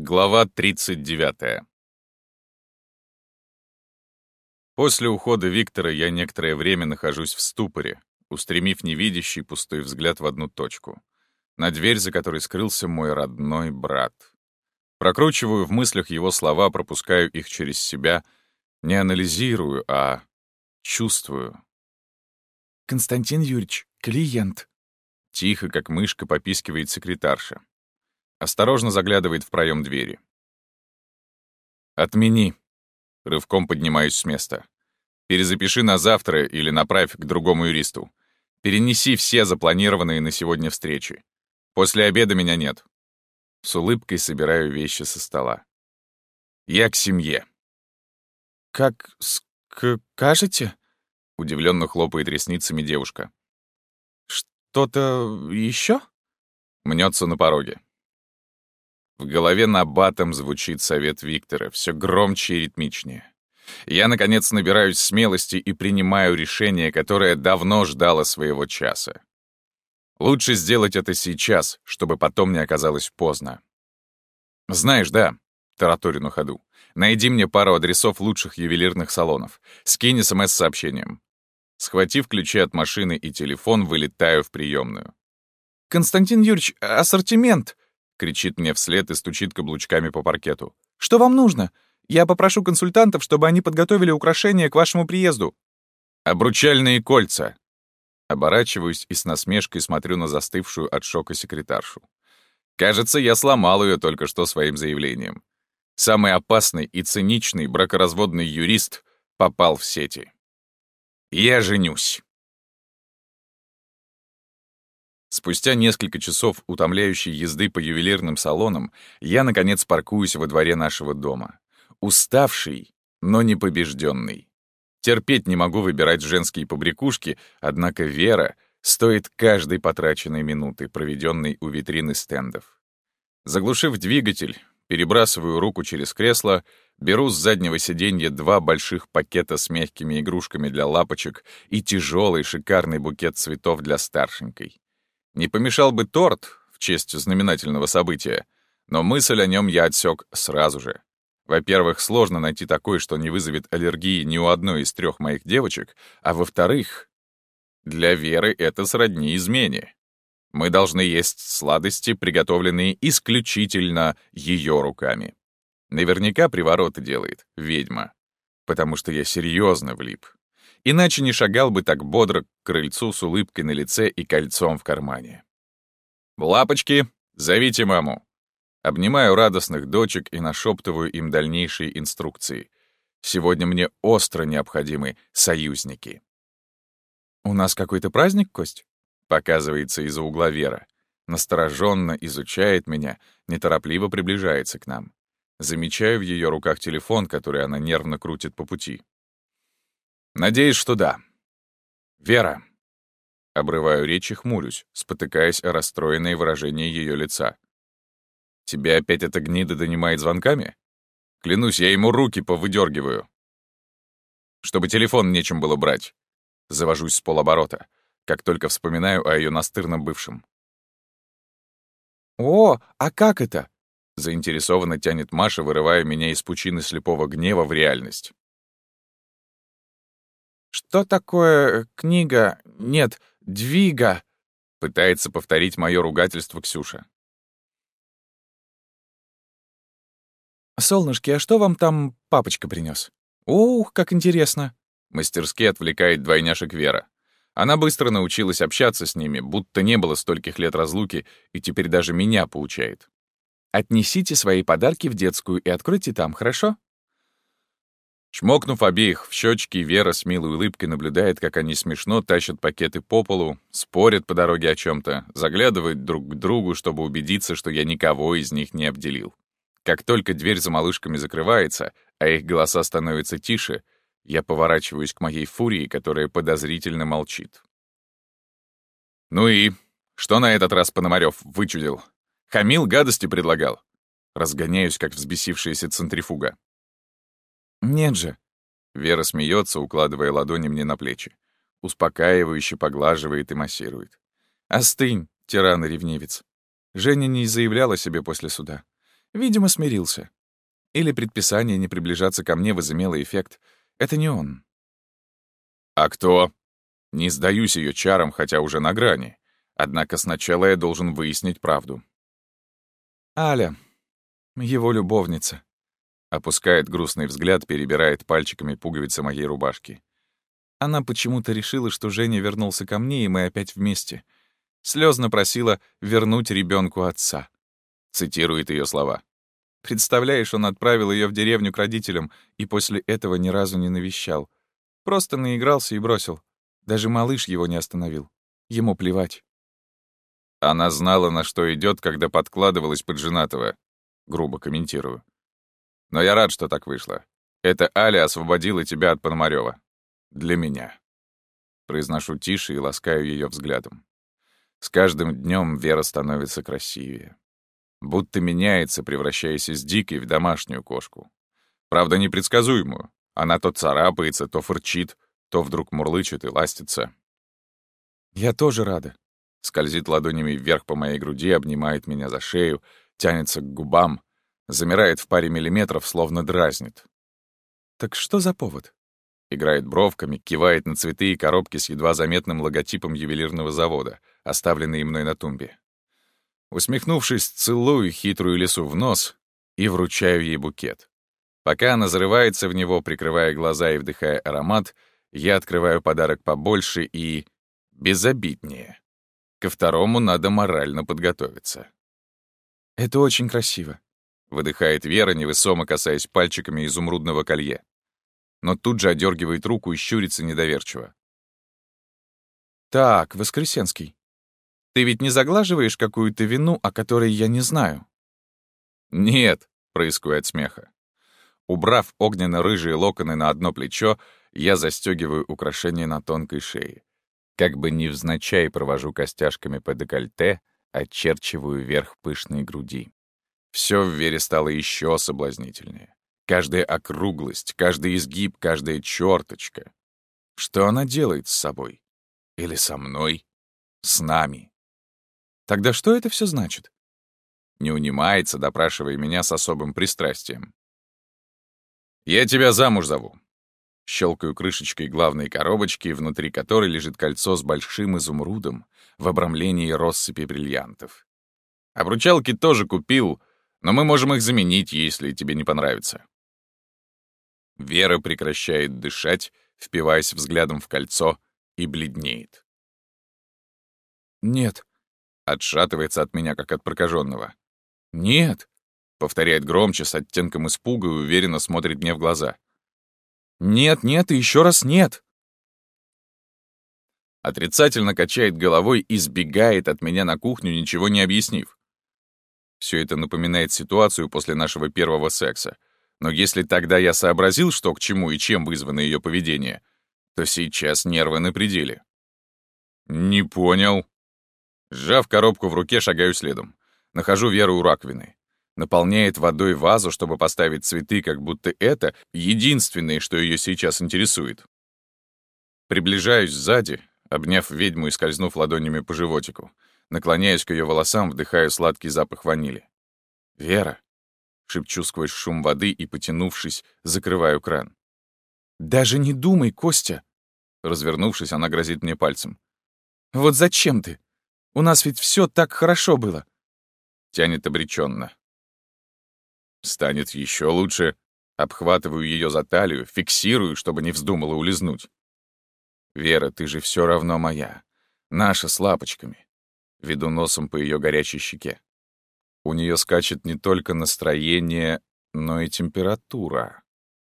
Глава 39. После ухода Виктора я некоторое время нахожусь в ступоре, устремив невидящий пустой взгляд в одну точку. На дверь, за которой скрылся мой родной брат. Прокручиваю в мыслях его слова, пропускаю их через себя, не анализирую, а чувствую. «Константин Юрьевич, клиент», — тихо, как мышка, попискивает секретарша. Осторожно заглядывает в проем двери. «Отмени». Рывком поднимаюсь с места. «Перезапиши на завтра или направь к другому юристу. Перенеси все запланированные на сегодня встречи. После обеда меня нет». С улыбкой собираю вещи со стола. «Я к семье». «Как скажете?» Удивленно хлопает ресницами девушка. «Что-то еще?» Мнется на пороге. В голове набатом звучит совет Виктора, все громче и ритмичнее. Я, наконец, набираюсь смелости и принимаю решение, которое давно ждало своего часа. Лучше сделать это сейчас, чтобы потом не оказалось поздно. Знаешь, да, тараторю на ходу, найди мне пару адресов лучших ювелирных салонов, скинь СМС сообщением. Схватив ключи от машины и телефон, вылетаю в приемную. «Константин Юрьевич, ассортимент!» Кричит мне вслед и стучит каблучками по паркету. «Что вам нужно? Я попрошу консультантов, чтобы они подготовили украшения к вашему приезду». «Обручальные кольца!» Оборачиваюсь и с насмешкой смотрю на застывшую от шока секретаршу. Кажется, я сломал ее только что своим заявлением. Самый опасный и циничный бракоразводный юрист попал в сети. Я женюсь. Спустя несколько часов утомляющей езды по ювелирным салонам я, наконец, паркуюсь во дворе нашего дома. Уставший, но не побежденный. Терпеть не могу выбирать женские побрякушки, однако Вера стоит каждой потраченной минуты, проведенной у витрины стендов. Заглушив двигатель, перебрасываю руку через кресло, беру с заднего сиденья два больших пакета с мягкими игрушками для лапочек и тяжелый шикарный букет цветов для старшенькой. Не помешал бы торт в честь знаменательного события, но мысль о нем я отсек сразу же. Во-первых, сложно найти такой, что не вызовет аллергии ни у одной из трех моих девочек, а во-вторых, для Веры это сродни измене. Мы должны есть сладости, приготовленные исключительно ее руками. Наверняка привороты делает ведьма, потому что я серьезно влип. Иначе не шагал бы так бодро к крыльцу с улыбкой на лице и кольцом в кармане. «Лапочки, зовите маму!» Обнимаю радостных дочек и нашептываю им дальнейшие инструкции. Сегодня мне остро необходимы союзники. «У нас какой-то праздник, Кость?» — показывается из-за угла Вера. Настороженно изучает меня, неторопливо приближается к нам. Замечаю в ее руках телефон, который она нервно крутит по пути. Надеюсь, что да. Вера. Обрываю речь и хмурюсь, спотыкаясь о расстроенное выражение ее лица. Тебя опять эта гнида донимает звонками? Клянусь, я ему руки повыдергиваю. Чтобы телефон нечем было брать. Завожусь с полоборота, как только вспоминаю о ее настырном бывшем. «О, а как это?» Заинтересованно тянет Маша, вырывая меня из пучины слепого гнева в реальность. «Что такое книга? Нет, двига?» — пытается повторить мое ругательство Ксюша. «Солнышки, а что вам там папочка принес? Ух, как интересно!» Мастерски отвлекает двойняшек Вера. Она быстро научилась общаться с ними, будто не было стольких лет разлуки, и теперь даже меня поучает. «Отнесите свои подарки в детскую и откройте там, хорошо?» Чмокнув обеих в щечки, Вера с милой улыбкой наблюдает, как они смешно тащат пакеты по полу, спорят по дороге о чем то заглядывают друг к другу, чтобы убедиться, что я никого из них не обделил. Как только дверь за малышками закрывается, а их голоса становятся тише, я поворачиваюсь к моей фурии, которая подозрительно молчит. «Ну и? Что на этот раз Пономарёв вычудил? Хамил, гадости предлагал?» Разгоняюсь, как взбесившаяся центрифуга. «Нет же». Вера смеется, укладывая ладони мне на плечи. Успокаивающе поглаживает и массирует. «Остынь, тиран и ревнивец. Женя не заявляла себе после суда. Видимо, смирился. Или предписание не приближаться ко мне возымело эффект. Это не он. А кто? Не сдаюсь ее чарам, хотя уже на грани. Однако сначала я должен выяснить правду. Аля, его любовница. Опускает грустный взгляд, перебирает пальчиками пуговицы моей рубашки. Она почему-то решила, что Женя вернулся ко мне, и мы опять вместе. Слезно просила вернуть ребенку отца. Цитирует ее слова. Представляешь, он отправил ее в деревню к родителям и после этого ни разу не навещал. Просто наигрался и бросил. Даже малыш его не остановил. Ему плевать. Она знала, на что идет, когда подкладывалась под женатого. Грубо комментирую. Но я рад, что так вышло. Это Аля освободила тебя от Пономарёва. Для меня. Произношу тише и ласкаю ее взглядом. С каждым днем Вера становится красивее. Будто меняется, превращаясь из дикой в домашнюю кошку. Правда, непредсказуемую. Она то царапается, то фырчит, то вдруг мурлычет и ластится. «Я тоже рада», — скользит ладонями вверх по моей груди, обнимает меня за шею, тянется к губам, замирает в паре миллиметров, словно дразнит. «Так что за повод?» Играет бровками, кивает на цветы и коробки с едва заметным логотипом ювелирного завода, оставленные мной на тумбе. Усмехнувшись, целую хитрую лису в нос и вручаю ей букет. Пока она зарывается в него, прикрывая глаза и вдыхая аромат, я открываю подарок побольше и... безобиднее. Ко второму надо морально подготовиться. «Это очень красиво», — выдыхает Вера, невесомо касаясь пальчиками изумрудного колье. Но тут же одергивает руку и щурится недоверчиво. «Так, Воскресенский, ты ведь не заглаживаешь какую-то вину, о которой я не знаю?» «Нет», — происходит смеха. Убрав огненно-рыжие локоны на одно плечо, я застегиваю украшение на тонкой шее. Как бы невзначай провожу костяшками по декольте, очерчиваю верх пышной груди. Все в Вере стало еще соблазнительнее. Каждая округлость, каждый изгиб, каждая черточка. Что она делает с собой? Или со мной? С нами? Тогда что это все значит? Не унимается, допрашивая меня с особым пристрастием. «Я тебя замуж зову». Щелкаю крышечкой главной коробочки, внутри которой лежит кольцо с большим изумрудом в обрамлении россыпи бриллиантов. Обручалки тоже купил, но мы можем их заменить, если тебе не понравится. Вера прекращает дышать, впиваясь взглядом в кольцо, и бледнеет. «Нет», — отшатывается от меня, как от прокаженного. «Нет», — повторяет громче, с оттенком испуга и уверенно смотрит мне в глаза. «Нет, нет и еще раз нет!» Отрицательно качает головой и сбегает от меня на кухню, ничего не объяснив. Все это напоминает ситуацию после нашего первого секса. Но если тогда я сообразил, что к чему и чем вызвано ее поведение, то сейчас нервы на пределе. «Не понял». Сжав коробку в руке, шагаю следом. Нахожу Веру у раковины. Наполняет водой вазу, чтобы поставить цветы, как будто это единственное, что ее сейчас интересует. Приближаюсь сзади, обняв ведьму и скользнув ладонями по животику. Наклоняюсь к ее волосам, вдыхаю сладкий запах ванили. «Вера!» — шепчу сквозь шум воды и, потянувшись, закрываю кран. «Даже не думай, Костя!» Развернувшись, она грозит мне пальцем. «Вот зачем ты? У нас ведь все так хорошо было!» Тянет обреченно. Станет еще лучше. Обхватываю ее за талию, фиксирую, чтобы не вздумала улизнуть. «Вера, ты же все равно моя. Наша с лапочками веду носом по ее горячей щеке. У нее скачет не только настроение, но и температура.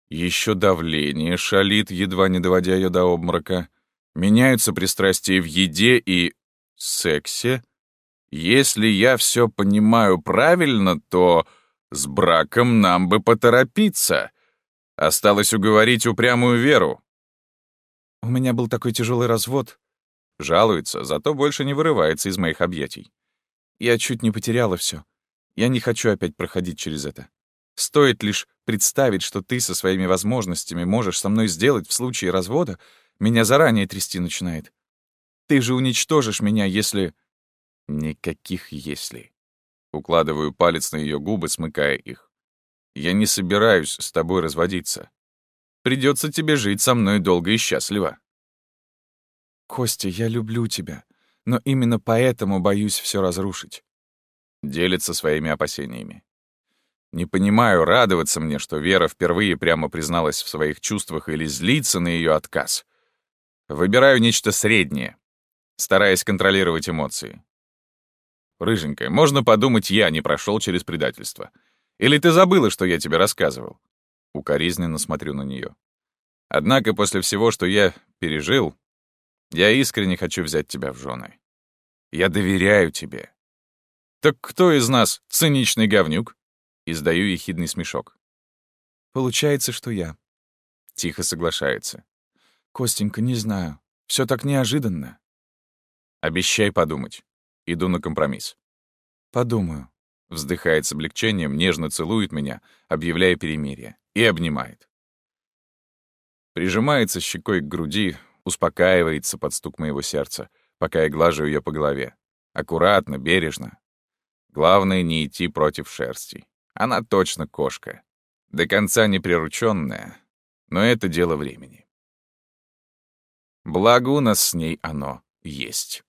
Еще давление шалит, едва не доводя ее до обморока. Меняются пристрастия в еде и сексе. Если я все понимаю правильно, то с браком нам бы поторопиться. Осталось уговорить упрямую Веру. У меня был такой тяжелый развод, Жалуется, зато больше не вырывается из моих объятий. Я чуть не потеряла все. Я не хочу опять проходить через это. Стоит лишь представить, что ты со своими возможностями можешь со мной сделать в случае развода, меня заранее трясти начинает. Ты же уничтожишь меня, если... Никаких «если». Укладываю палец на ее губы, смыкая их. «Я не собираюсь с тобой разводиться. Придется тебе жить со мной долго и счастливо». «Костя, я люблю тебя, но именно поэтому боюсь все разрушить». Делится своими опасениями. Не понимаю, радоваться мне, что Вера впервые прямо призналась в своих чувствах или злиться на ее отказ. Выбираю нечто среднее, стараясь контролировать эмоции. Рыженькая, можно подумать, я не прошел через предательство. Или ты забыла, что я тебе рассказывал? Укоризненно смотрю на нее. Однако после всего, что я пережил, я искренне хочу взять тебя в жены. Я доверяю тебе. Так кто из нас циничный говнюк? Издаю ехидный смешок. Получается, что я. Тихо соглашается. Костенька, не знаю. Все так неожиданно. Обещай подумать. Иду на компромисс. «Подумаю». Вздыхает с облегчением, нежно целует меня, объявляя перемирие, и обнимает. Прижимается щекой к груди, успокаивается под стук моего сердца, пока я глажу ее по голове. Аккуратно, бережно. Главное — не идти против шерсти. Она точно кошка. До конца неприручённая, но это дело времени. Благо у нас с ней оно есть.